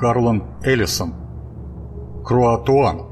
Харлан Эллисон. Круатуан.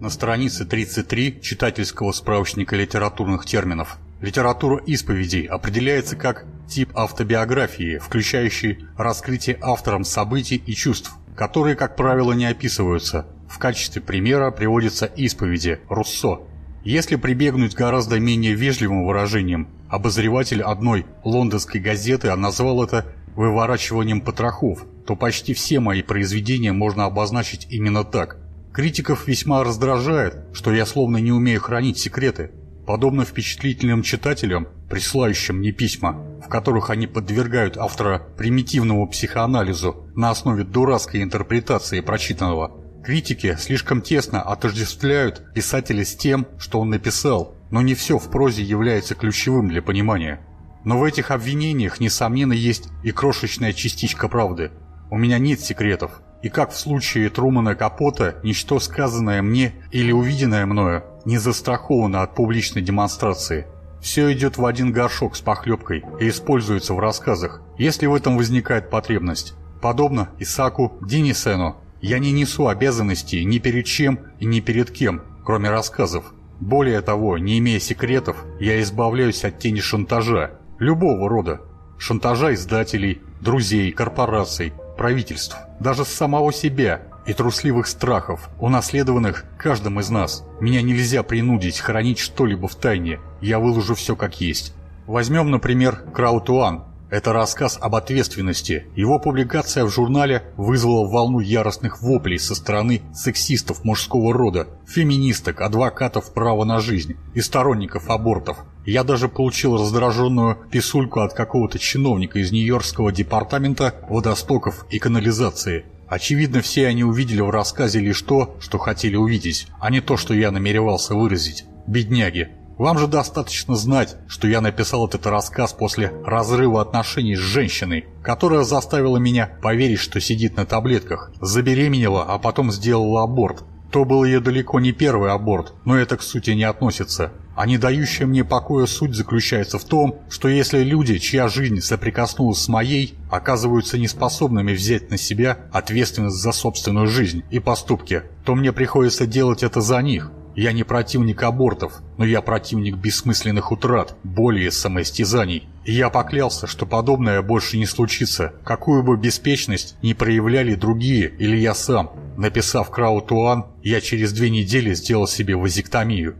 На странице 33 читательского справочника литературных терминов литература исповедей определяется как тип автобиографии, включающий раскрытие автором событий и чувств, которые, как правило, не описываются. В качестве примера приводятся исповеди Руссо. Если прибегнуть гораздо менее вежливым выражением, обозреватель одной лондонской газеты назвал это выворачиванием потрохов, то почти все мои произведения можно обозначить именно так – Критиков весьма раздражает, что я словно не умею хранить секреты. Подобно впечатлительным читателям, присылающим мне письма, в которых они подвергают автора примитивному психоанализу на основе дурацкой интерпретации прочитанного, критики слишком тесно отождествляют писателя с тем, что он написал, но не все в прозе является ключевым для понимания. Но в этих обвинениях, несомненно, есть и крошечная частичка правды. У меня нет секретов, и как в случае Трумана Капота, ничто сказанное мне или увиденное мною не застраховано от публичной демонстрации. Все идет в один горшок с похлебкой и используется в рассказах, если в этом возникает потребность. Подобно Исаку Денисену, я не несу обязанностей ни перед чем и ни перед кем, кроме рассказов. Более того, не имея секретов, я избавляюсь от тени шантажа, любого рода. Шантажа издателей, друзей, корпораций, правительств, даже самого себя и трусливых страхов, унаследованных каждым из нас. Меня нельзя принудить хранить что-либо в тайне, я выложу все как есть. Возьмем, например, Краутуан. Это рассказ об ответственности. Его публикация в журнале вызвала волну яростных воплей со стороны сексистов мужского рода, феминисток, адвокатов права на жизнь и сторонников абортов. Я даже получил раздраженную писульку от какого-то чиновника из Нью-Йоркского департамента водостоков и канализации. Очевидно, все они увидели в рассказе лишь то, что хотели увидеть, а не то, что я намеревался выразить. Бедняги. Вам же достаточно знать, что я написал этот рассказ после разрыва отношений с женщиной, которая заставила меня поверить, что сидит на таблетках, забеременела, а потом сделала аборт. То был ее далеко не первый аборт, но это к сути не относится. А не дающая мне покоя суть заключается в том, что если люди, чья жизнь соприкоснулась с моей, оказываются неспособными взять на себя ответственность за собственную жизнь и поступки, то мне приходится делать это за них. Я не противник абортов, но я противник бессмысленных утрат, боли и самоистязаний. Я поклялся, что подобное больше не случится, какую бы беспечность ни проявляли другие или я сам. Написав Краутуан, я через две недели сделал себе вазектомию.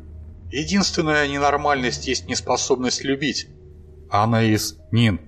Единственная ненормальность есть неспособность любить. Анаис Нин.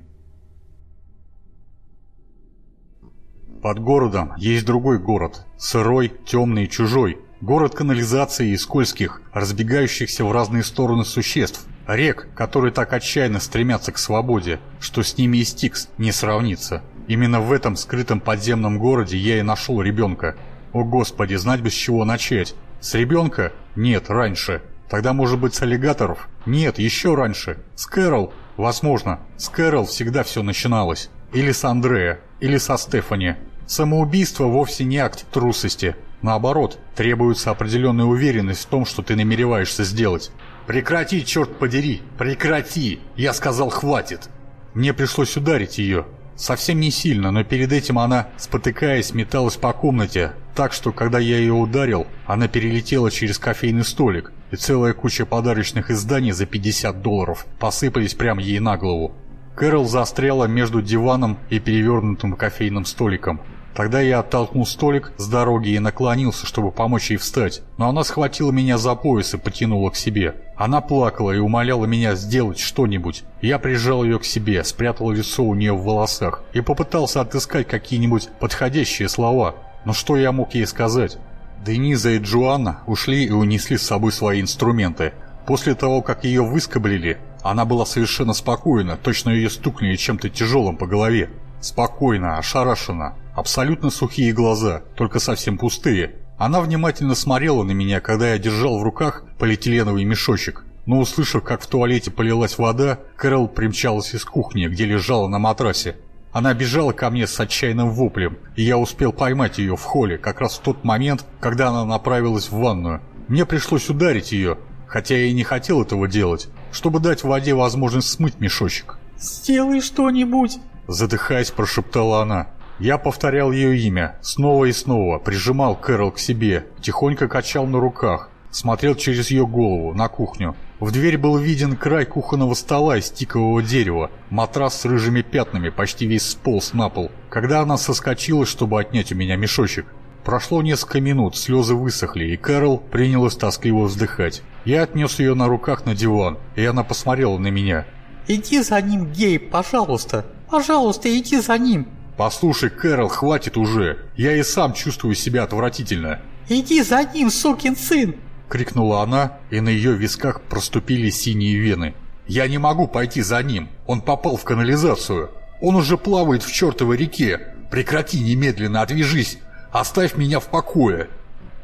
Под городом есть другой город, сырой, темный и чужой. Город канализации и скользких, разбегающихся в разные стороны существ. Рек, которые так отчаянно стремятся к свободе, что с ними и Стикс не сравнится. Именно в этом скрытом подземном городе я и нашел ребенка. О господи, знать бы с чего начать. С ребенка? Нет, раньше. Тогда, может быть, с аллигаторов? Нет, еще раньше. С Кэрол? Возможно. С Кэрол всегда все начиналось. Или с Андрея, или со Стефани. Самоубийство вовсе не акт трусости. Наоборот, требуется определенная уверенность в том, что ты намереваешься сделать. «Прекрати, черт подери! Прекрати!» Я сказал «хватит!» Мне пришлось ударить ее. Совсем не сильно, но перед этим она, спотыкаясь, металась по комнате, так что, когда я ее ударил, она перелетела через кофейный столик, и целая куча подарочных изданий за 50 долларов посыпались прямо ей на голову. Кэрол застряла между диваном и перевернутым кофейным столиком. Тогда я оттолкнул столик с дороги и наклонился, чтобы помочь ей встать, но она схватила меня за пояс и потянула к себе. Она плакала и умоляла меня сделать что-нибудь. Я прижал ее к себе, спрятал лицо у нее в волосах и попытался отыскать какие-нибудь подходящие слова. Но что я мог ей сказать? Дениза и Джоанна ушли и унесли с собой свои инструменты. После того, как ее выскоблили, она была совершенно спокойна, точно ее стукнули чем-то тяжелым по голове. Спокойно, ошарашена, абсолютно сухие глаза, только совсем пустые. Она внимательно смотрела на меня, когда я держал в руках полиэтиленовый мешочек. Но услышав, как в туалете полилась вода, Кэрол примчалась из кухни, где лежала на матрасе. Она бежала ко мне с отчаянным воплем, и я успел поймать ее в холле как раз в тот момент, когда она направилась в ванную. Мне пришлось ударить ее, хотя я и не хотел этого делать, чтобы дать воде возможность смыть мешочек. «Сделай что-нибудь!» – задыхаясь, прошептала она. Я повторял ее имя, снова и снова, прижимал Кэрол к себе, тихонько качал на руках, смотрел через ее голову на кухню. В дверь был виден край кухонного стола из тикового дерева, матрас с рыжими пятнами, почти весь сполз на пол, когда она соскочила, чтобы отнять у меня мешочек. Прошло несколько минут, слезы высохли, и Кэрол принялась тоскливо вздыхать. Я отнес ее на руках на диван, и она посмотрела на меня. «Иди за ним, Гей, пожалуйста! Пожалуйста, иди за ним!» «Послушай, Кэрол, хватит уже! Я и сам чувствую себя отвратительно!» «Иди за ним, сукин сын!» — крикнула она, и на ее висках проступили синие вены. «Я не могу пойти за ним! Он попал в канализацию! Он уже плавает в чертовой реке! Прекрати немедленно, отвяжись! Оставь меня в покое!»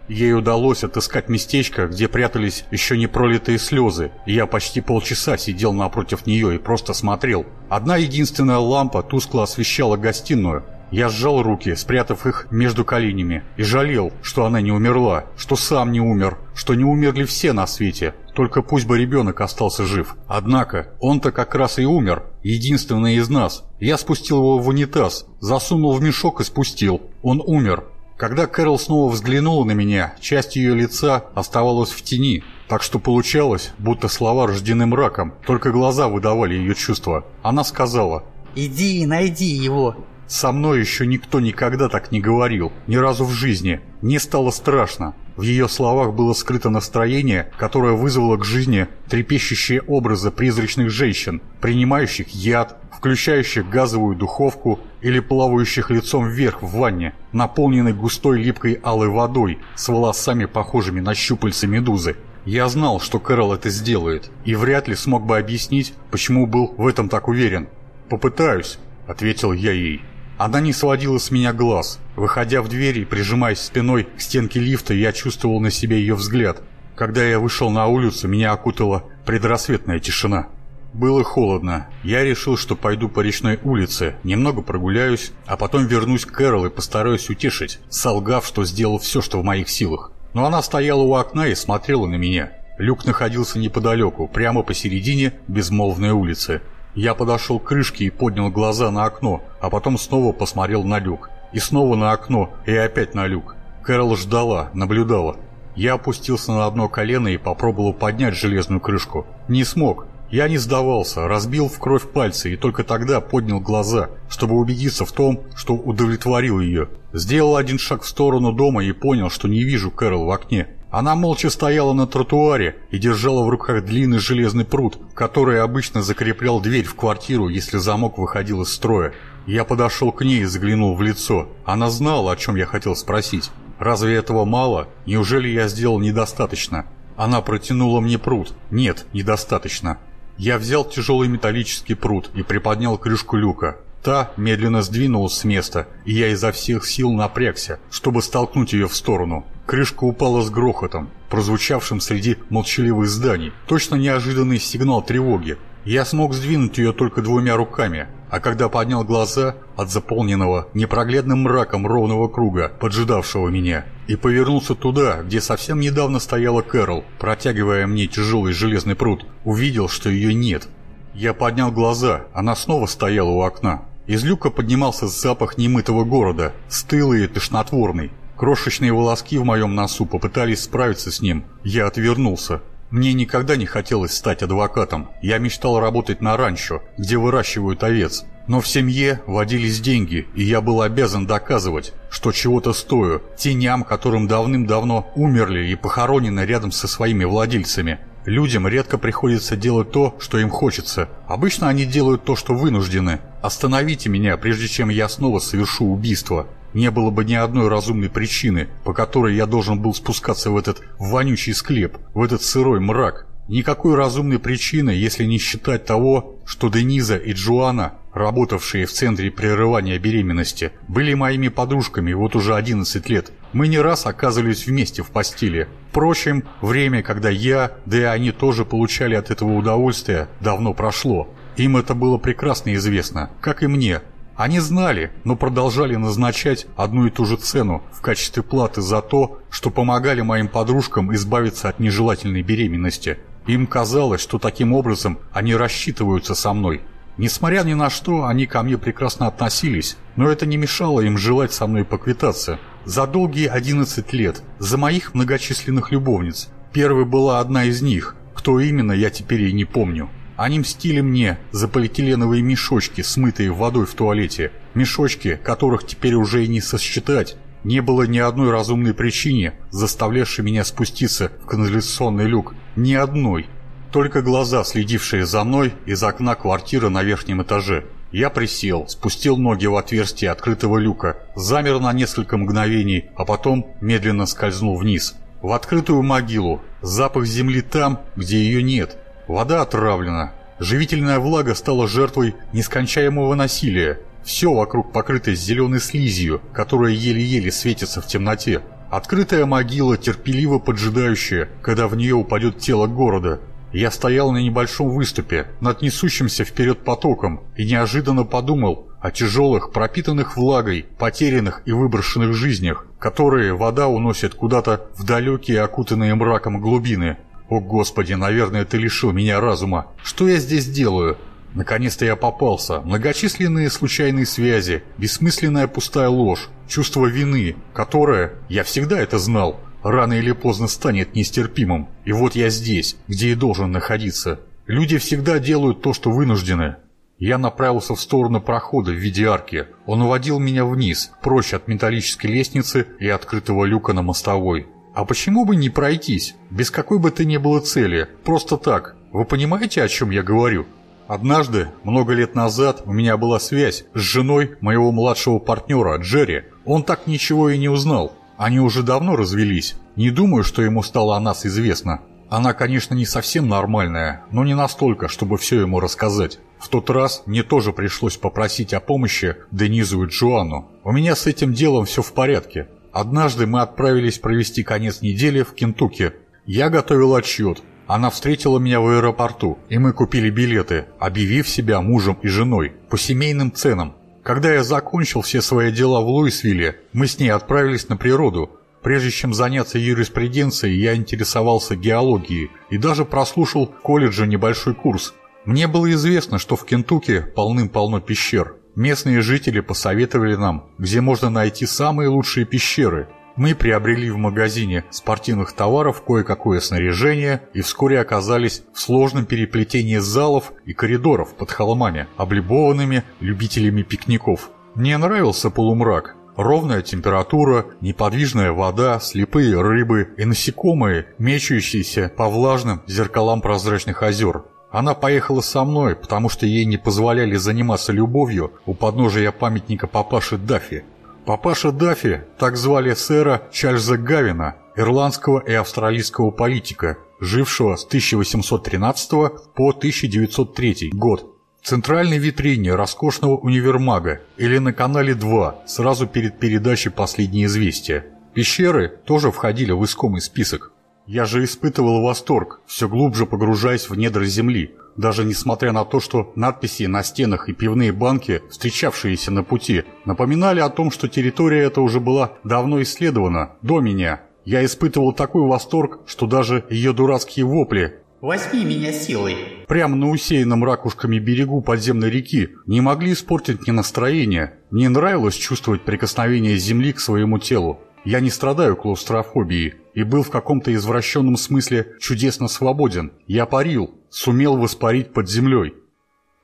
Ей удалось отыскать местечко, где прятались еще не пролитые слезы, я почти полчаса сидел напротив нее и просто смотрел. Одна единственная лампа тускло освещала гостиную. Я сжал руки, спрятав их между коленями, и жалел, что она не умерла, что сам не умер, что не умерли все на свете, только пусть бы ребенок остался жив. Однако, он-то как раз и умер, единственный из нас. Я спустил его в унитаз, засунул в мешок и спустил. Он умер, когда Кэрол снова взглянула на меня, часть ее лица оставалась в тени, так что получалось, будто слова рождены мраком, только глаза выдавали ее чувства. Она сказала «Иди и найди его». Со мной еще никто никогда так не говорил, ни разу в жизни. Мне стало страшно. В ее словах было скрыто настроение, которое вызвало к жизни трепещущие образы призрачных женщин, принимающих яд, включающих газовую духовку или плавающих лицом вверх в ванне, наполненной густой липкой алой водой с волосами, похожими на щупальца медузы. Я знал, что Кэрол это сделает, и вряд ли смог бы объяснить, почему был в этом так уверен. «Попытаюсь», — ответил я ей. Она не сводила с меня глаз. Выходя в дверь и прижимаясь спиной к стенке лифта, я чувствовал на себе ее взгляд. Когда я вышел на улицу, меня окутала предрассветная тишина. Было холодно. Я решил, что пойду по речной улице, немного прогуляюсь, а потом вернусь к Кэрол и постараюсь утешить, солгав, что сделал все, что в моих силах. Но она стояла у окна и смотрела на меня. Люк находился неподалеку, прямо посередине безмолвной улицы. Я подошел к крышке и поднял глаза на окно, а потом снова посмотрел на люк. И снова на окно, и опять на люк. Кэрол ждала, наблюдала. Я опустился на одно колено и попробовал поднять железную крышку. Не смог, я не сдавался, разбил в кровь пальцы и только тогда поднял глаза, чтобы убедиться в том, что удовлетворил ее. Сделал один шаг в сторону дома и понял, что не вижу Кэрол в окне. Она молча стояла на тротуаре и держала в руках длинный железный пруд, который обычно закреплял дверь в квартиру, если замок выходил из строя. Я подошел к ней и заглянул в лицо. Она знала, о чем я хотел спросить. Разве этого мало? Неужели я сделал недостаточно? Она протянула мне пруд. Нет, недостаточно. Я взял тяжелый металлический пруд и приподнял крышку люка. Та медленно сдвинулась с места, и я изо всех сил напрягся, чтобы столкнуть ее в сторону. Крышка упала с грохотом, прозвучавшим среди молчаливых зданий. Точно неожиданный сигнал тревоги. Я смог сдвинуть ее только двумя руками, а когда поднял глаза от заполненного непроглядным мраком ровного круга, поджидавшего меня, и повернулся туда, где совсем недавно стояла Кэрол, протягивая мне тяжелый железный пруд, увидел, что ее нет. Я поднял глаза, она снова стояла у окна. Из люка поднимался запах немытого города, стылый и тошнотворный. Крошечные волоски в моем носу попытались справиться с ним. Я отвернулся. Мне никогда не хотелось стать адвокатом. Я мечтал работать на ранчо, где выращивают овец. Но в семье водились деньги, и я был обязан доказывать, что чего-то стою теням, которым давным-давно умерли и похоронены рядом со своими владельцами. Людям редко приходится делать то, что им хочется. Обычно они делают то, что вынуждены. Остановите меня, прежде чем я снова совершу убийство не было бы ни одной разумной причины, по которой я должен был спускаться в этот вонючий склеп, в этот сырой мрак. Никакой разумной причины, если не считать того, что Дениза и Джоанна, работавшие в центре прерывания беременности, были моими подружками вот уже 11 лет. Мы не раз оказывались вместе в постели. Впрочем, время, когда я, да и они тоже получали от этого удовольствие, давно прошло. Им это было прекрасно известно, как и мне, они знали, но продолжали назначать одну и ту же цену в качестве платы за то, что помогали моим подружкам избавиться от нежелательной беременности. Им казалось, что таким образом они рассчитываются со мной. Несмотря ни на что, они ко мне прекрасно относились, но это не мешало им желать со мной поквитаться. За долгие 11 лет, за моих многочисленных любовниц. Первой была одна из них, кто именно, я теперь и не помню. Они мстили мне за полиэтиленовые мешочки, смытые водой в туалете. Мешочки, которых теперь уже и не сосчитать. Не было ни одной разумной причине, заставлявшей меня спуститься в канализационный люк. Ни одной. Только глаза, следившие за мной из окна квартиры на верхнем этаже. Я присел, спустил ноги в отверстие открытого люка, замер на несколько мгновений, а потом медленно скользнул вниз. В открытую могилу. Запах земли там, где ее нет. Вода отравлена. Живительная влага стала жертвой нескончаемого насилия. Все вокруг покрыто зеленой слизью, которая еле-еле светится в темноте. Открытая могила, терпеливо поджидающая, когда в нее упадет тело города. Я стоял на небольшом выступе, над несущимся вперед потоком, и неожиданно подумал о тяжелых, пропитанных влагой, потерянных и выброшенных жизнях, которые вода уносит куда-то в далекие, окутанные мраком глубины. О, Господи, наверное, ты лишил меня разума. Что я здесь делаю? Наконец-то я попался. Многочисленные случайные связи, бессмысленная пустая ложь, чувство вины, которое, я всегда это знал, рано или поздно станет нестерпимым. И вот я здесь, где и должен находиться. Люди всегда делают то, что вынуждены. Я направился в сторону прохода в виде арки. Он уводил меня вниз, прочь от металлической лестницы и открытого люка на мостовой. А почему бы не пройтись, без какой бы то ни было цели, просто так? Вы понимаете, о чем я говорю? Однажды, много лет назад, у меня была связь с женой моего младшего партнера, Джерри. Он так ничего и не узнал. Они уже давно развелись. Не думаю, что ему стало о нас известно. Она, конечно, не совсем нормальная, но не настолько, чтобы все ему рассказать. В тот раз мне тоже пришлось попросить о помощи Денизу и Джоанну. У меня с этим делом все в порядке. Однажды мы отправились провести конец недели в Кентукки. Я готовил отчет. Она встретила меня в аэропорту, и мы купили билеты, объявив себя мужем и женой по семейным ценам. Когда я закончил все свои дела в Луисвилле, мы с ней отправились на природу. Прежде чем заняться юриспруденцией, я интересовался геологией и даже прослушал в колледже небольшой курс. Мне было известно, что в Кентукки полным-полно пещер. Местные жители посоветовали нам, где можно найти самые лучшие пещеры. Мы приобрели в магазине спортивных товаров кое-какое снаряжение и вскоре оказались в сложном переплетении залов и коридоров под холмами, облюбованными любителями пикников. Мне нравился полумрак, ровная температура, неподвижная вода, слепые рыбы и насекомые, мечущиеся по влажным зеркалам прозрачных озер. Она поехала со мной, потому что ей не позволяли заниматься любовью у подножия памятника папаши Даффи. Папаша Даффи, так звали сэра Чарльза Гавина, ирландского и австралийского политика, жившего с 1813 по 1903 год. В центральной витрине роскошного универмага или на канале 2 сразу перед передачей «Последние известия». Пещеры тоже входили в искомый список. Я же испытывал восторг, все глубже погружаясь в недра земли, даже несмотря на то, что надписи на стенах и пивные банки, встречавшиеся на пути, напоминали о том, что территория эта уже была давно исследована, до меня. Я испытывал такой восторг, что даже ее дурацкие вопли «Возьми меня силой!» прямо на усеянном ракушками берегу подземной реки не могли испортить мне настроение. Мне нравилось чувствовать прикосновение земли к своему телу. Я не страдаю клаустрофобией и был в каком-то извращенном смысле чудесно свободен. Я парил, сумел воспарить под землей.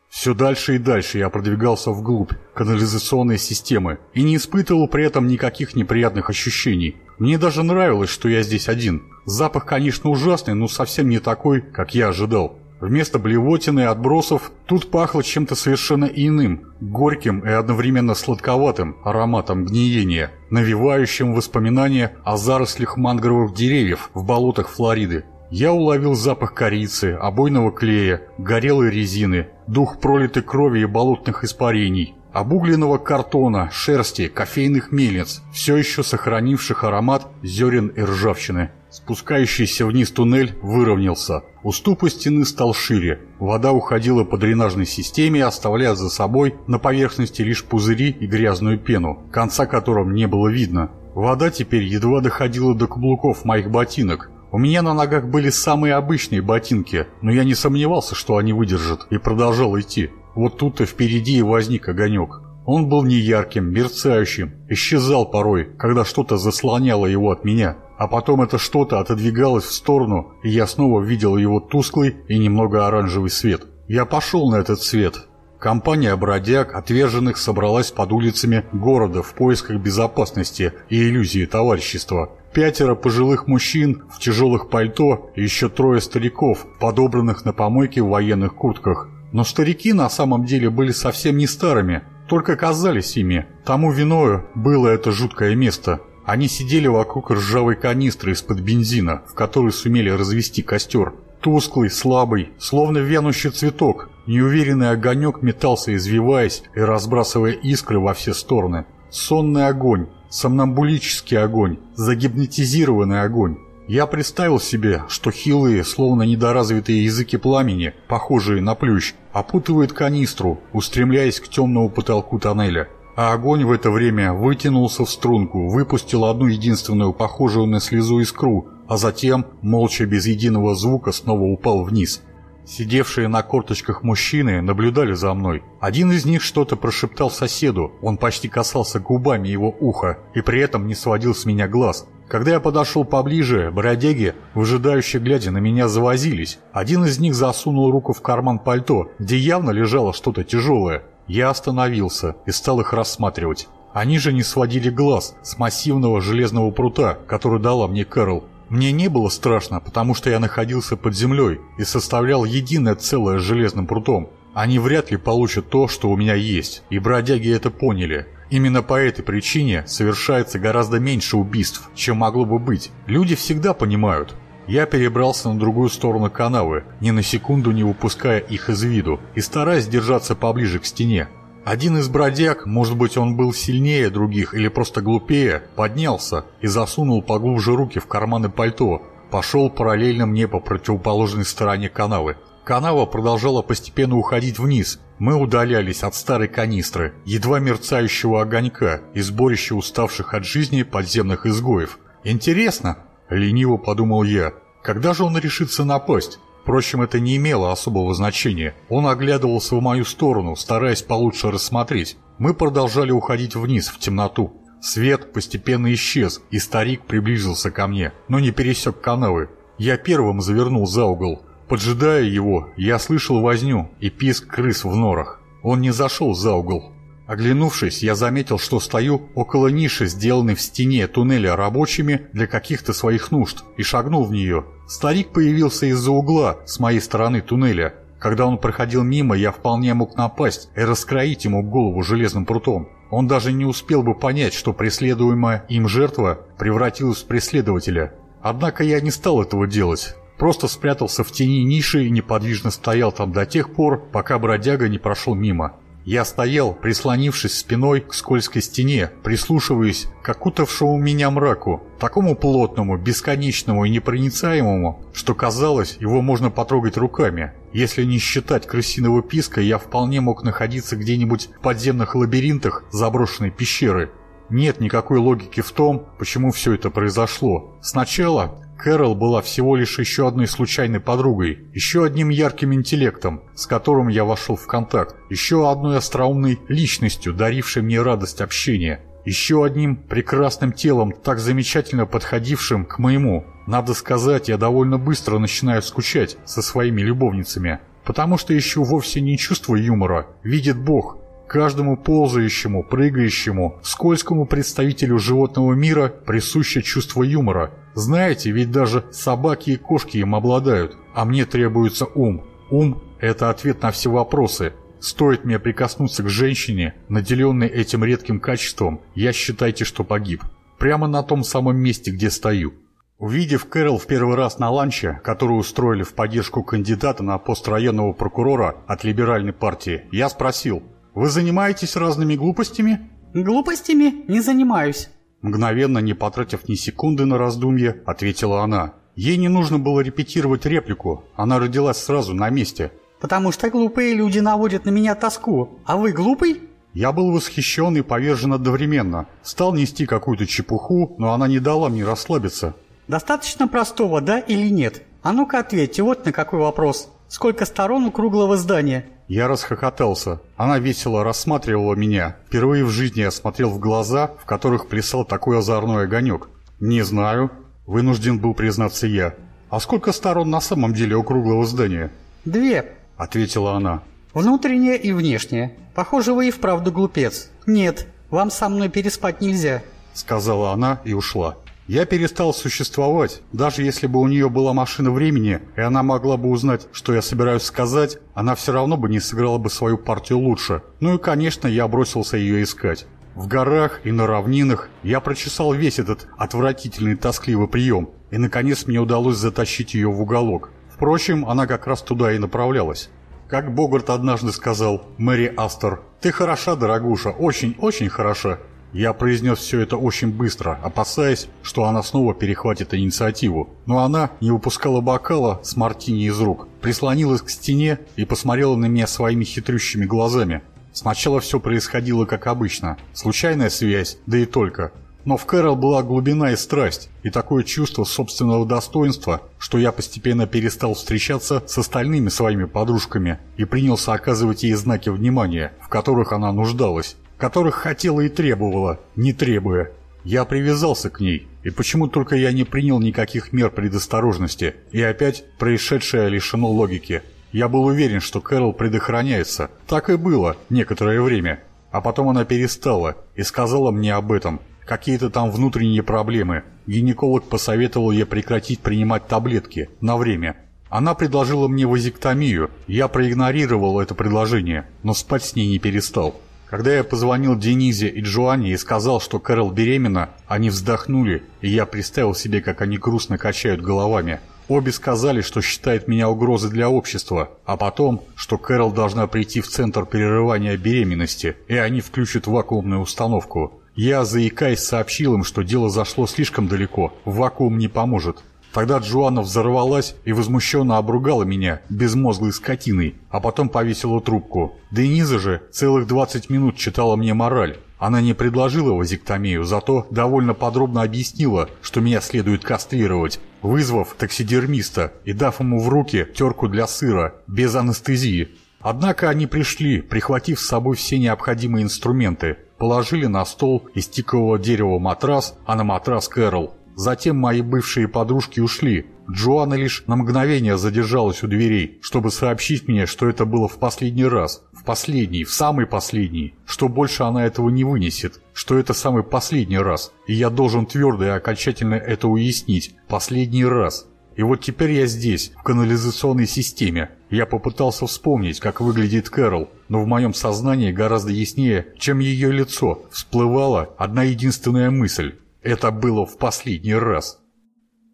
Все дальше и дальше я продвигался вглубь канализационной системы и не испытывал при этом никаких неприятных ощущений. Мне даже нравилось, что я здесь один. Запах, конечно, ужасный, но совсем не такой, как я ожидал. Вместо блевотины и отбросов тут пахло чем-то совершенно иным, горьким и одновременно сладковатым ароматом гниения, навевающим воспоминания о зарослях мангровых деревьев в болотах Флориды. Я уловил запах корицы, обойного клея, горелой резины, дух пролитой крови и болотных испарений, обугленного картона, шерсти, кофейных мельниц, все еще сохранивших аромат зерен и ржавчины. Спускающийся вниз туннель выровнялся. Уступ у стены стал шире. Вода уходила по дренажной системе, оставляя за собой на поверхности лишь пузыри и грязную пену, конца которым не было видно. Вода теперь едва доходила до каблуков моих ботинок. У меня на ногах были самые обычные ботинки, но я не сомневался, что они выдержат, и продолжал идти. Вот впереди и возник огонек. Он был неярким, мерцающим, исчезал порой, когда что-то заслоняло его от меня. А потом это что-то отодвигалось в сторону, и я снова видел его тусклый и немного оранжевый свет. Я пошел на этот свет. Компания бродяг, отверженных, собралась под улицами города в поисках безопасности и иллюзии товарищества. Пятеро пожилых мужчин в тяжелых пальто и еще трое стариков, подобранных на помойке в военных куртках. Но старики на самом деле были совсем не старыми, только казались ими. Тому виною было это жуткое место. Они сидели вокруг ржавой канистры из-под бензина, в которой сумели развести костер. Тусклый, слабый, словно вянущий цветок, неуверенный огонек метался, извиваясь и разбрасывая искры во все стороны. Сонный огонь, сомнамбулический огонь, загипнотизированный огонь. Я представил себе, что хилые, словно недоразвитые языки пламени, похожие на плющ, опутывают канистру, устремляясь к темному потолку тоннеля. А огонь в это время вытянулся в струнку, выпустил одну единственную похожую на слезу искру, а затем, молча без единого звука, снова упал вниз. Сидевшие на корточках мужчины наблюдали за мной. Один из них что-то прошептал соседу, он почти касался губами его уха и при этом не сводил с меня глаз. Когда я подошел поближе, бродяги, выжидающе глядя на меня, завозились. Один из них засунул руку в карман пальто, где явно лежало что-то тяжелое. Я остановился и стал их рассматривать. Они же не сводили глаз с массивного железного прута, который дала мне Кэрол. Мне не было страшно, потому что я находился под землей и составлял единое целое с железным прутом. Они вряд ли получат то, что у меня есть, и бродяги это поняли. Именно по этой причине совершается гораздо меньше убийств, чем могло бы быть. Люди всегда понимают. Я перебрался на другую сторону канавы, ни на секунду не выпуская их из виду, и стараясь держаться поближе к стене. Один из бродяг, может быть он был сильнее других или просто глупее, поднялся и засунул поглубже руки в карманы пальто, пошел параллельно мне по противоположной стороне канавы. Канава продолжала постепенно уходить вниз. Мы удалялись от старой канистры, едва мерцающего огонька и сборища уставших от жизни подземных изгоев. «Интересно», — лениво подумал я, — «когда же он решится напасть?» Впрочем, это не имело особого значения. Он оглядывался в мою сторону, стараясь получше рассмотреть. Мы продолжали уходить вниз, в темноту. Свет постепенно исчез, и старик приблизился ко мне, но не пересек канавы. Я первым завернул за угол. Поджидая его, я слышал возню и писк крыс в норах. Он не зашел за угол. Оглянувшись, я заметил, что стою около ниши, сделанной в стене туннеля рабочими для каких-то своих нужд, и шагнул в нее. Старик появился из-за угла с моей стороны туннеля. Когда он проходил мимо, я вполне мог напасть и раскроить ему голову железным прутом. Он даже не успел бы понять, что преследуемая им жертва превратилась в преследователя. Однако я не стал этого делать. Просто спрятался в тени ниши и неподвижно стоял там до тех пор, пока бродяга не прошел мимо. Я стоял, прислонившись спиной к скользкой стене, прислушиваясь к окутавшему меня мраку, такому плотному, бесконечному и непроницаемому, что казалось, его можно потрогать руками. Если не считать крысиного писка, я вполне мог находиться где-нибудь в подземных лабиринтах заброшенной пещеры. Нет никакой логики в том, почему все это произошло. Сначала Кэрол была всего лишь еще одной случайной подругой, еще одним ярким интеллектом, с которым я вошел в контакт, еще одной остроумной личностью, дарившей мне радость общения, еще одним прекрасным телом, так замечательно подходившим к моему. Надо сказать, я довольно быстро начинаю скучать со своими любовницами, потому что еще вовсе не чувство юмора, видит Бог, Каждому ползающему, прыгающему, скользкому представителю животного мира присуще чувство юмора. Знаете, ведь даже собаки и кошки им обладают, а мне требуется ум. Ум – это ответ на все вопросы. Стоит мне прикоснуться к женщине, наделенной этим редким качеством, я считайте, что погиб. Прямо на том самом месте, где стою. Увидев Кэрол в первый раз на ланче, который устроили в поддержку кандидата на пост районного прокурора от либеральной партии, я спросил, вы занимаетесь разными глупостями?» «Глупостями не занимаюсь». Мгновенно, не потратив ни секунды на раздумье, ответила она. Ей не нужно было репетировать реплику, она родилась сразу на месте. «Потому что глупые люди наводят на меня тоску, а вы глупый?» Я был восхищен и повержен одновременно. Стал нести какую-то чепуху, но она не дала мне расслабиться. «Достаточно простого, да или нет? А ну-ка ответьте вот на какой вопрос. Сколько сторон у круглого здания? Я расхохотался. Она весело рассматривала меня. Впервые в жизни я смотрел в глаза, в которых плясал такой озорной огонек. «Не знаю», — вынужден был признаться я. «А сколько сторон на самом деле у круглого здания?» «Две», — ответила она. «Внутренняя и внешняя. Похоже, вы и вправду глупец. Нет, вам со мной переспать нельзя», — сказала она и ушла. Я перестал существовать. Даже если бы у нее была машина времени, и она могла бы узнать, что я собираюсь сказать, она все равно бы не сыграла бы свою партию лучше. Ну и, конечно, я бросился ее искать. В горах и на равнинах я прочесал весь этот отвратительный тоскливый прием, и, наконец, мне удалось затащить ее в уголок. Впрочем, она как раз туда и направлялась. Как Богарт однажды сказал Мэри Астер, «Ты хороша, дорогуша, очень-очень хороша». Я произнес все это очень быстро, опасаясь, что она снова перехватит инициативу. Но она не выпускала бокала с мартини из рук, прислонилась к стене и посмотрела на меня своими хитрющими глазами. Сначала все происходило как обычно. Случайная связь, да и только. Но в Кэрол была глубина и страсть, и такое чувство собственного достоинства, что я постепенно перестал встречаться с остальными своими подружками и принялся оказывать ей знаки внимания, в которых она нуждалась которых хотела и требовала, не требуя. Я привязался к ней, и почему только я не принял никаких мер предосторожности, и опять происшедшее лишено логики. Я был уверен, что Кэрол предохраняется. Так и было некоторое время. А потом она перестала и сказала мне об этом. Какие-то там внутренние проблемы. Гинеколог посоветовал ей прекратить принимать таблетки на время. Она предложила мне вазектомию. Я проигнорировал это предложение, но спать с ней не перестал. Когда я позвонил Денизе и Джоанне и сказал, что Кэрол беременна, они вздохнули, и я представил себе, как они грустно качают головами. Обе сказали, что считают меня угрозой для общества, а потом, что Кэрол должна прийти в центр перерывания беременности, и они включат вакуумную установку. Я, заикаясь, сообщил им, что дело зашло слишком далеко, вакуум не поможет. Тогда Джоанна взорвалась и возмущенно обругала меня безмозглой скотиной, а потом повесила трубку. Дениза же целых 20 минут читала мне мораль. Она не предложила вазектомию, зато довольно подробно объяснила, что меня следует кастрировать, вызвав таксидермиста и дав ему в руки терку для сыра, без анестезии. Однако они пришли, прихватив с собой все необходимые инструменты, положили на стол из тикового дерева матрас, а на матрас Кэрол. Затем мои бывшие подружки ушли. Джоанна лишь на мгновение задержалась у дверей, чтобы сообщить мне, что это было в последний раз. В последний, в самый последний. Что больше она этого не вынесет. Что это самый последний раз. И я должен твердо и окончательно это уяснить. Последний раз. И вот теперь я здесь, в канализационной системе. Я попытался вспомнить, как выглядит Кэрол, но в моем сознании гораздо яснее, чем ее лицо, всплывала одна единственная мысль. Это было в последний раз.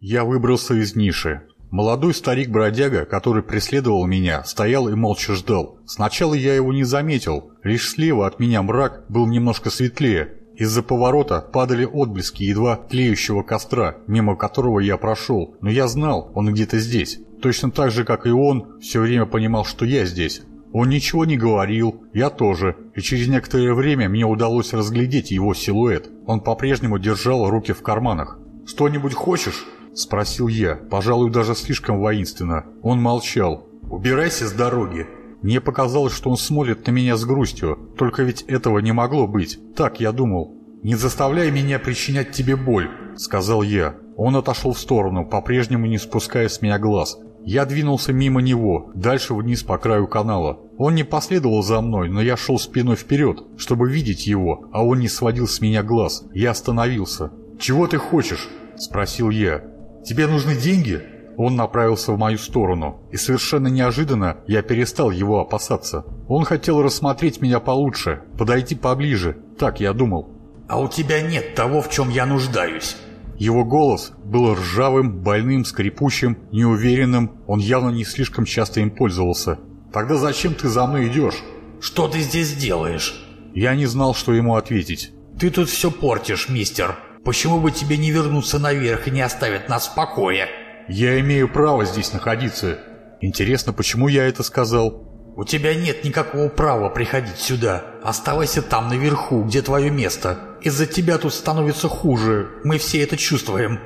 Я выбрался из ниши. Молодой старик-бродяга, который преследовал меня, стоял и молча ждал. Сначала я его не заметил. Лишь слева от меня мрак был немножко светлее. Из-за поворота падали отблески едва тлеющего костра, мимо которого я прошел. Но я знал, он где-то здесь. Точно так же, как и он, все время понимал, что я здесь. Он ничего не говорил, я тоже, и через некоторое время мне удалось разглядеть его силуэт. Он по-прежнему держал руки в карманах. «Что-нибудь хочешь?» – спросил я, пожалуй, даже слишком воинственно. Он молчал. «Убирайся с дороги!» Мне показалось, что он смотрит на меня с грустью, только ведь этого не могло быть. Так я думал. «Не заставляй меня причинять тебе боль», — сказал я. Он отошел в сторону, по-прежнему не спуская с меня глаз. Я двинулся мимо него, дальше вниз по краю канала. Он не последовал за мной, но я шел спиной вперед, чтобы видеть его, а он не сводил с меня глаз. Я остановился. «Чего ты хочешь?» – спросил я. «Тебе нужны деньги?» Он направился в мою сторону, и совершенно неожиданно я перестал его опасаться. Он хотел рассмотреть меня получше, подойти поближе, так я думал. «А у тебя нет того, в чем я нуждаюсь», его голос был ржавым, больным, скрипучим, неуверенным, он явно не слишком часто им пользовался. «Тогда зачем ты за мной идешь?» «Что ты здесь делаешь?» Я не знал, что ему ответить. «Ты тут все портишь, мистер. Почему бы тебе не вернуться наверх и не оставить нас в покое?» «Я имею право здесь находиться. Интересно, почему я это сказал?» «У тебя нет никакого права приходить сюда. Оставайся там наверху, где твое место. Из-за тебя тут становится хуже. Мы все это чувствуем».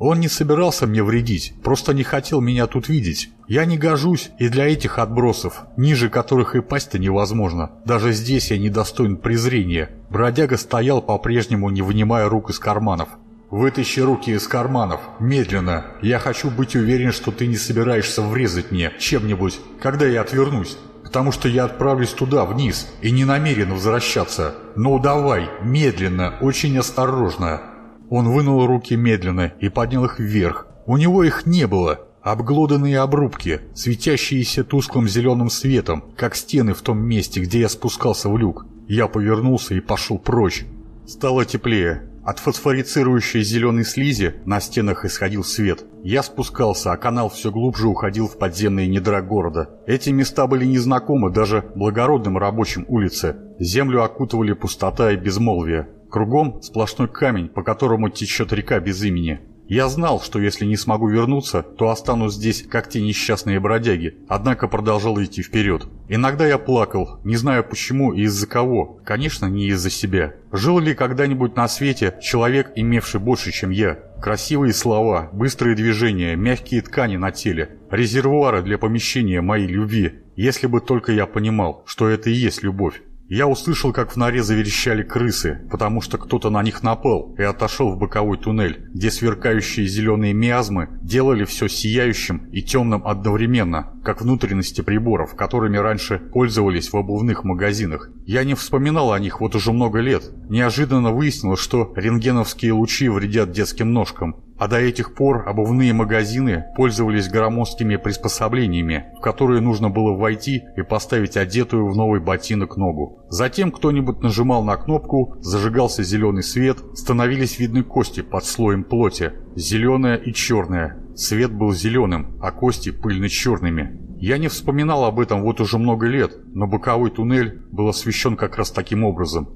Он не собирался мне вредить, просто не хотел меня тут видеть. Я не гожусь и для этих отбросов, ниже которых и пасть-то невозможно. Даже здесь я недостоин презрения. Бродяга стоял по-прежнему, не вынимая рук из карманов. «Вытащи руки из карманов. Медленно. Я хочу быть уверен, что ты не собираешься врезать мне чем-нибудь, когда я отвернусь. Потому что я отправлюсь туда, вниз, и не намерен возвращаться. Ну давай, медленно, очень осторожно». Он вынул руки медленно и поднял их вверх. У него их не было. Обглоданные обрубки, светящиеся тусклым зеленым светом, как стены в том месте, где я спускался в люк. Я повернулся и пошел прочь. Стало теплее. От фосфорицирующей зеленой слизи на стенах исходил свет. Я спускался, а канал все глубже уходил в подземные недра города. Эти места были незнакомы даже благородным рабочим улице. Землю окутывали пустота и безмолвие. Кругом сплошной камень, по которому течет река без имени. Я знал, что если не смогу вернуться, то останусь здесь, как те несчастные бродяги, однако продолжал идти вперед. Иногда я плакал, не знаю почему и из-за кого, конечно, не из-за себя. Жил ли когда-нибудь на свете человек, имевший больше, чем я? Красивые слова, быстрые движения, мягкие ткани на теле, резервуары для помещения моей любви. Если бы только я понимал, что это и есть любовь. Я услышал, как в норе заверещали крысы, потому что кто-то на них напал и отошел в боковой туннель, где сверкающие зеленые миазмы делали все сияющим и темным одновременно, как внутренности приборов, которыми раньше пользовались в обувных магазинах. Я не вспоминал о них вот уже много лет. Неожиданно выяснилось, что рентгеновские лучи вредят детским ножкам, а до этих пор обувные магазины пользовались громоздкими приспособлениями, в которые нужно было войти и поставить одетую в новый ботинок ногу. Затем кто-нибудь нажимал на кнопку, зажигался зеленый свет, становились видны кости под слоем плоти, зеленая и черная. Свет был зеленым, а кости пыльно-черными. Я не вспоминал об этом вот уже много лет, но боковой туннель был освещен как раз таким образом.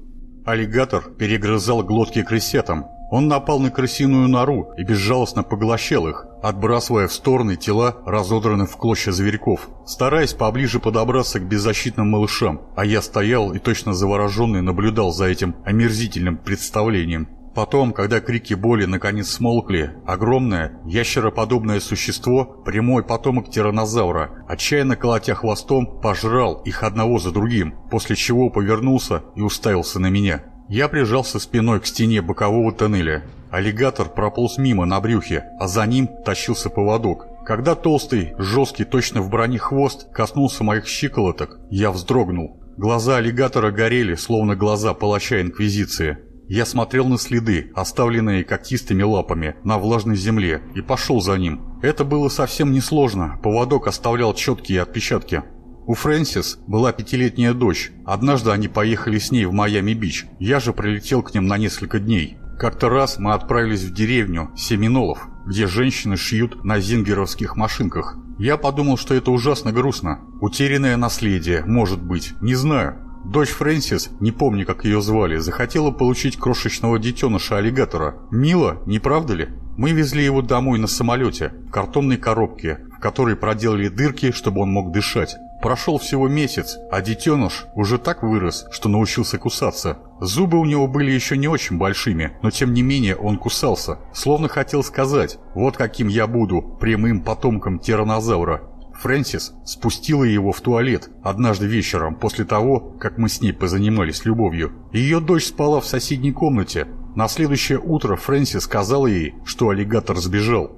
Аллигатор перегрызал глотки крысятам, он напал на крысиную нору и безжалостно поглощал их, отбрасывая в стороны тела разодранных в клочья зверьков, стараясь поближе подобраться к беззащитным малышам, а я стоял и точно завороженный наблюдал за этим омерзительным представлением. Потом, когда крики боли наконец смолкли, огромное, ящероподобное существо, прямой потомок тиранозавра, отчаянно колотя хвостом, пожрал их одного за другим, после чего повернулся и уставился на меня. Я прижался спиной к стене бокового тоннеля. Аллигатор прополз мимо на брюхе, а за ним тащился поводок. Когда толстый, жесткий, точно в броне хвост коснулся моих щиколоток, я вздрогнул. Глаза аллигатора горели, словно глаза палача Инквизиции. Я смотрел на следы, оставленные когтистыми лапами, на влажной земле, и пошел за ним. Это было совсем несложно, поводок оставлял четкие отпечатки. У Фрэнсис была пятилетняя дочь. Однажды они поехали с ней в Майами-Бич. Я же прилетел к ним на несколько дней. Как-то раз мы отправились в деревню Семинолов, где женщины шьют на зингеровских машинках. Я подумал, что это ужасно грустно. Утерянное наследие, может быть, не знаю. Дочь Фрэнсис, не помню, как ее звали, захотела получить крошечного детеныша-аллигатора. Мило, не правда ли? Мы везли его домой на самолете, в картонной коробке, в которой проделали дырки, чтобы он мог дышать. Прошел всего месяц, а детеныш уже так вырос, что научился кусаться. Зубы у него были еще не очень большими, но тем не менее он кусался, словно хотел сказать «Вот каким я буду, прямым потомком тиранозавра». Фрэнсис спустила его в туалет однажды вечером после того, как мы с ней позанимались любовью. Ее дочь спала в соседней комнате. На следующее утро Фрэнсис сказала ей, что аллигатор сбежал.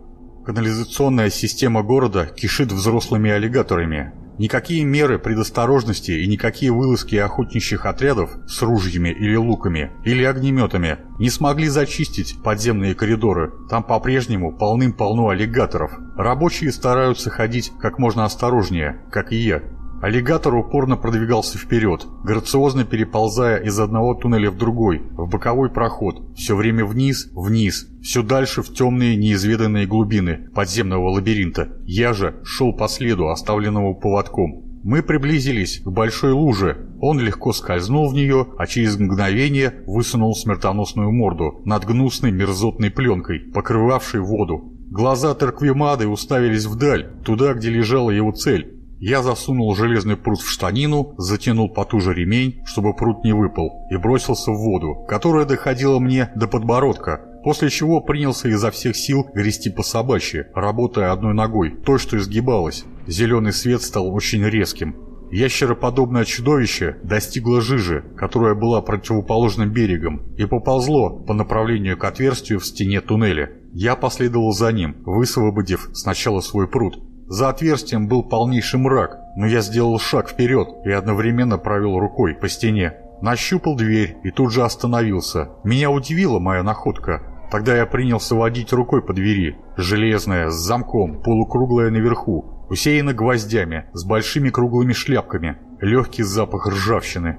Канализационная система города кишит взрослыми аллигаторами. Никакие меры предосторожности и никакие вылазки охотничьих отрядов с ружьями или луками или огнеметами не смогли зачистить подземные коридоры. Там по-прежнему полным-полно аллигаторов. Рабочие стараются ходить как можно осторожнее, как и я. Аллигатор упорно продвигался вперед, грациозно переползая из одного туннеля в другой, в боковой проход, все время вниз, вниз, все дальше в темные неизведанные глубины подземного лабиринта. Я же шел по следу, оставленному поводком. Мы приблизились к большой луже. Он легко скользнул в нее, а через мгновение высунул смертоносную морду над гнусной мерзотной пленкой, покрывавшей воду. Глаза Терквимады уставились вдаль, туда, где лежала его цель. Я засунул железный прут в штанину, затянул потуже ремень, чтобы прут не выпал, и бросился в воду, которая доходила мне до подбородка. после чего принялся изо всех сил грести по собачьи, работая одной ногой, той, что изгибалась. Зеленый свет стал очень резким. Ящероподобное чудовище достигло жижи, которая была противоположным берегом, и поползло по направлению к отверстию в стене туннеля. Я последовал за ним, высвободив сначала свой пруд. За отверстием был полнейший мрак, но я сделал шаг вперед и одновременно провел рукой по стене. Нащупал дверь и тут же остановился. Меня удивила моя находка. Тогда я принялся водить рукой по двери. Железная, с замком, полукруглая наверху, усеяна гвоздями, с большими круглыми шляпками, легкий запах ржавчины.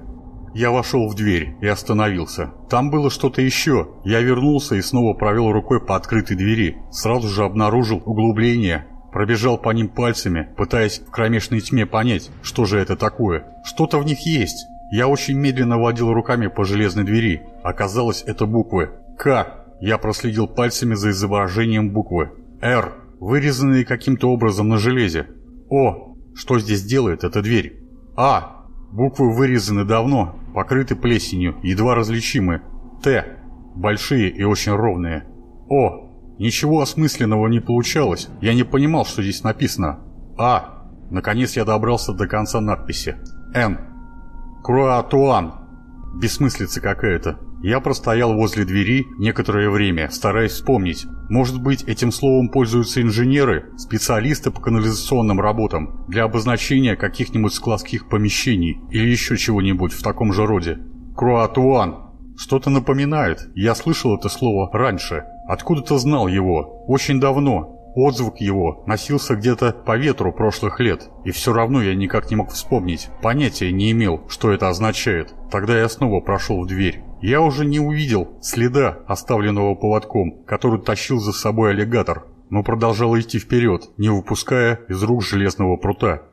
Я вошел в дверь и остановился. Там было что-то еще. Я вернулся и снова провел рукой по открытой двери. Сразу же обнаружил углубление. Пробежал по ним пальцами, пытаясь в кромешной тьме понять, что же это такое. Что-то в них есть. Я очень медленно водил руками по железной двери. Оказалось, это буквы. «К». Я проследил пальцами за изображением буквы. «Р» вырезанные каким-то образом на железе. О, что здесь делает эта дверь? А, буквы вырезаны давно, покрыты плесенью, едва различимы. Т, большие и очень ровные. О, ничего осмысленного не получалось, я не понимал, что здесь написано. А, наконец я добрался до конца надписи. Н, Круатуан, бессмыслица какая-то. Я простоял возле двери некоторое время, стараясь вспомнить. Может быть, этим словом пользуются инженеры, специалисты по канализационным работам, для обозначения каких-нибудь складских помещений или еще чего-нибудь в таком же роде. Круатуан. Что-то напоминает. Я слышал это слово раньше. Откуда-то знал его. Очень давно. Отзвук его носился где-то по ветру прошлых лет, и все равно я никак не мог вспомнить, понятия не имел, что это означает. Тогда я снова прошел в дверь. Я уже не увидел следа, оставленного поводком, который тащил за собой аллигатор, но продолжал идти вперед, не выпуская из рук железного прута.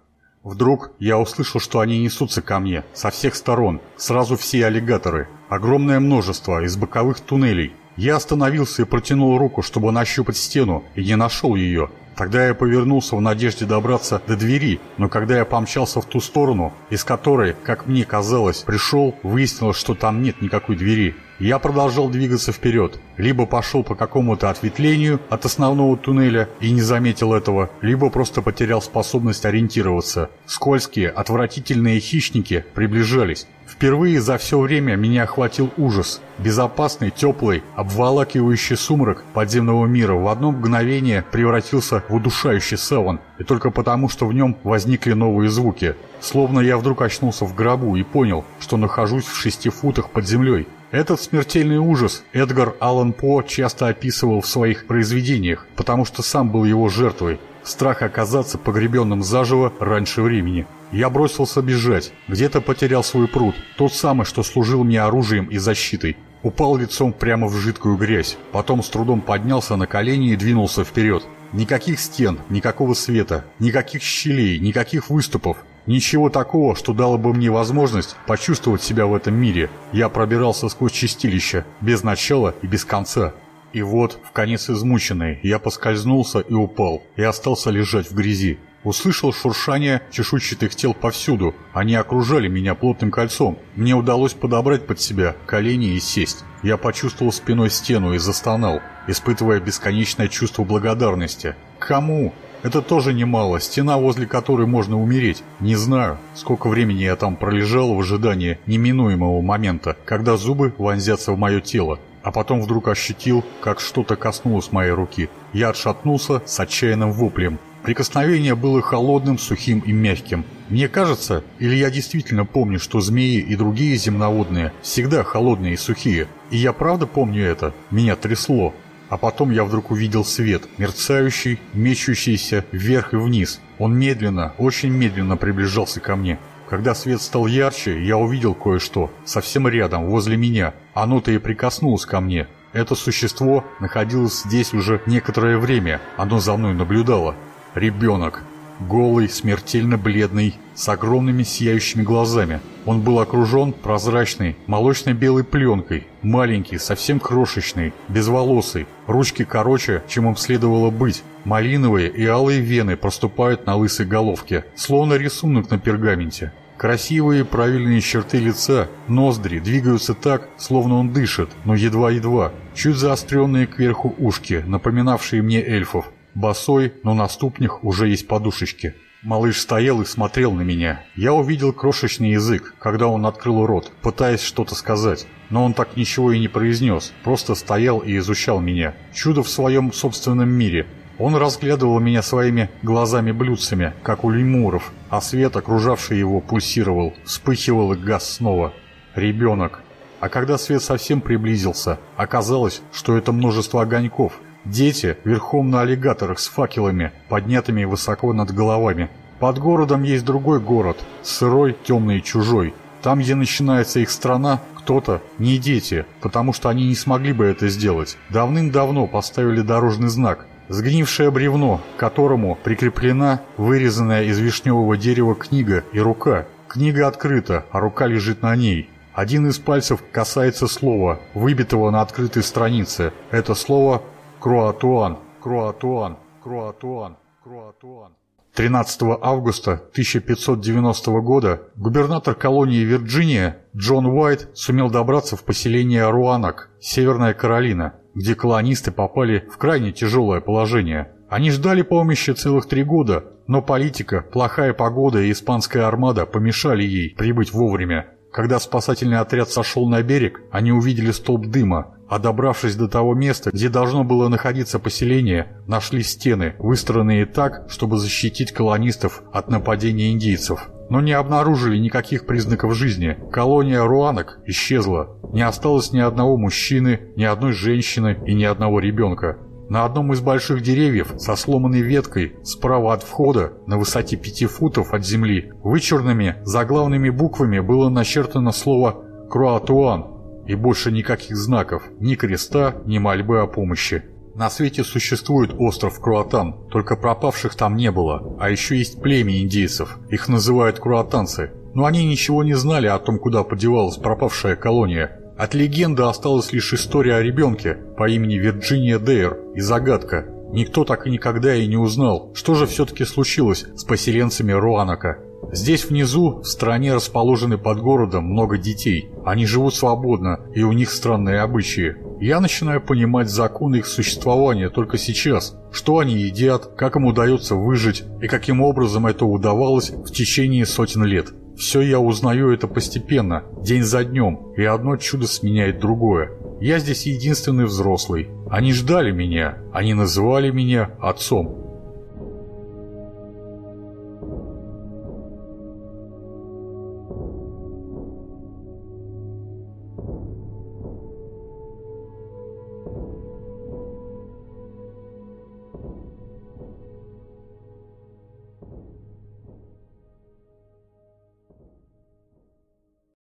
Вдруг я услышал, что они несутся ко мне со всех сторон, сразу все аллигаторы, огромное множество из боковых туннелей, я остановился и протянул руку, чтобы нащупать стену, и не нашел ее. Тогда я повернулся в надежде добраться до двери, но когда я помчался в ту сторону, из которой, как мне казалось, пришел, выяснилось, что там нет никакой двери. Я продолжал двигаться вперед, либо пошел по какому-то ответвлению от основного туннеля и не заметил этого, либо просто потерял способность ориентироваться. Скользкие, отвратительные хищники приближались. Впервые за все время меня охватил ужас. Безопасный, теплый, обволакивающий сумрак подземного мира в одно мгновение превратился в удушающий саван, и только потому, что в нем возникли новые звуки. Словно я вдруг очнулся в гробу и понял, что нахожусь в шести футах под землей. Этот смертельный ужас Эдгар Аллан По часто описывал в своих произведениях, потому что сам был его жертвой. Страх оказаться погребенным заживо раньше времени. Я бросился бежать, где-то потерял свой пруд, тот самый, что служил мне оружием и защитой. Упал лицом прямо в жидкую грязь, потом с трудом поднялся на колени и двинулся вперед. Никаких стен, никакого света, никаких щелей, никаких выступов, Ничего такого, что дало бы мне возможность почувствовать себя в этом мире. Я пробирался сквозь чистилище, без начала и без конца. И вот, в конец измученный, я поскользнулся и упал, и остался лежать в грязи. Услышал шуршание чешуйчатых тел повсюду. Они окружали меня плотным кольцом. Мне удалось подобрать под себя колени и сесть. Я почувствовал спиной стену и застонал, испытывая бесконечное чувство благодарности. Кому? Это тоже немало, стена, возле которой можно умереть. Не знаю, сколько времени я там пролежал в ожидании неминуемого момента, когда зубы вонзятся в мое тело. А потом вдруг ощутил, как что-то коснулось моей руки. Я отшатнулся с отчаянным воплем. Прикосновение было холодным, сухим и мягким. Мне кажется, или я действительно помню, что змеи и другие земноводные всегда холодные и сухие. И я правда помню это. Меня трясло. А потом я вдруг увидел свет, мерцающий, мечущийся вверх и вниз. Он медленно, очень медленно приближался ко мне. Когда свет стал ярче, я увидел кое-что, совсем рядом, возле меня. Оно-то и прикоснулось ко мне. Это существо находилось здесь уже некоторое время. Оно за мной наблюдало. Ребенок. Голый, смертельно бледный, с огромными сияющими глазами. Он был окружен прозрачной, молочно-белой пленкой, маленький, совсем крошечный, безволосый, ручки короче, чем им следовало быть. Малиновые и алые вены проступают на лысой головке, словно рисунок на пергаменте. Красивые правильные черты лица, ноздри двигаются так, словно он дышит, но едва-едва. Чуть заостренные кверху ушки, напоминавшие мне эльфов. Босой, но на ступнях уже есть подушечки. Малыш стоял и смотрел на меня. Я увидел крошечный язык, когда он открыл рот, пытаясь что-то сказать. Но он так ничего и не произнес, просто стоял и изучал меня. Чудо в своем собственном мире. Он разглядывал меня своими глазами-блюдцами, как у лемуров, а свет, окружавший его, пульсировал, вспыхивал и газ снова. Ребенок. А когда свет совсем приблизился, оказалось, что это множество огоньков – Дети верхом на аллигаторах с факелами, поднятыми высоко над головами. Под городом есть другой город, сырой, темный и чужой. Там, где начинается их страна, кто-то, не дети, потому что они не смогли бы это сделать, давным-давно поставили дорожный знак. Сгнившее бревно, к которому прикреплена вырезанная из вишневого дерева книга и рука. Книга открыта, а рука лежит на ней. Один из пальцев касается слова, выбитого на открытой странице. Это слово Круатуан, Круатуан, Круатуан, Круатуан. 13 августа 1590 года губернатор колонии Вирджиния Джон Уайт сумел добраться в поселение Руанак, Северная Каролина, где колонисты попали в крайне тяжелое положение. Они ждали помощи целых три года, но политика, плохая погода и испанская армада помешали ей прибыть вовремя. Когда спасательный отряд сошел на берег, они увидели столб дыма, а добравшись до того места, где должно было находиться поселение, нашли стены, выстроенные так, чтобы защитить колонистов от нападения индейцев. Но не обнаружили никаких признаков жизни. Колония руанок исчезла. Не осталось ни одного мужчины, ни одной женщины и ни одного ребенка. На одном из больших деревьев со сломанной веткой справа от входа на высоте пяти футов от земли вычурными заглавными буквами было начертано слово «Круатуан» и больше никаких знаков, ни креста, ни мольбы о помощи. На свете существует остров Круатан, только пропавших там не было, а еще есть племя индейцев, их называют круатанцы, но они ничего не знали о том, куда подевалась пропавшая колония, от легенды осталась лишь история о ребенке по имени Вирджиния Дейр и загадка. Никто так и никогда и не узнал, что же все-таки случилось с поселенцами Руанака. Здесь внизу, в стране, расположены под городом много детей. Они живут свободно, и у них странные обычаи. Я начинаю понимать законы их существования только сейчас. Что они едят, как им удается выжить, и каким образом это удавалось в течение сотен лет. Все я узнаю это постепенно, день за днем, и одно чудо сменяет другое. Я здесь единственный взрослый. Они ждали меня, они называли меня отцом.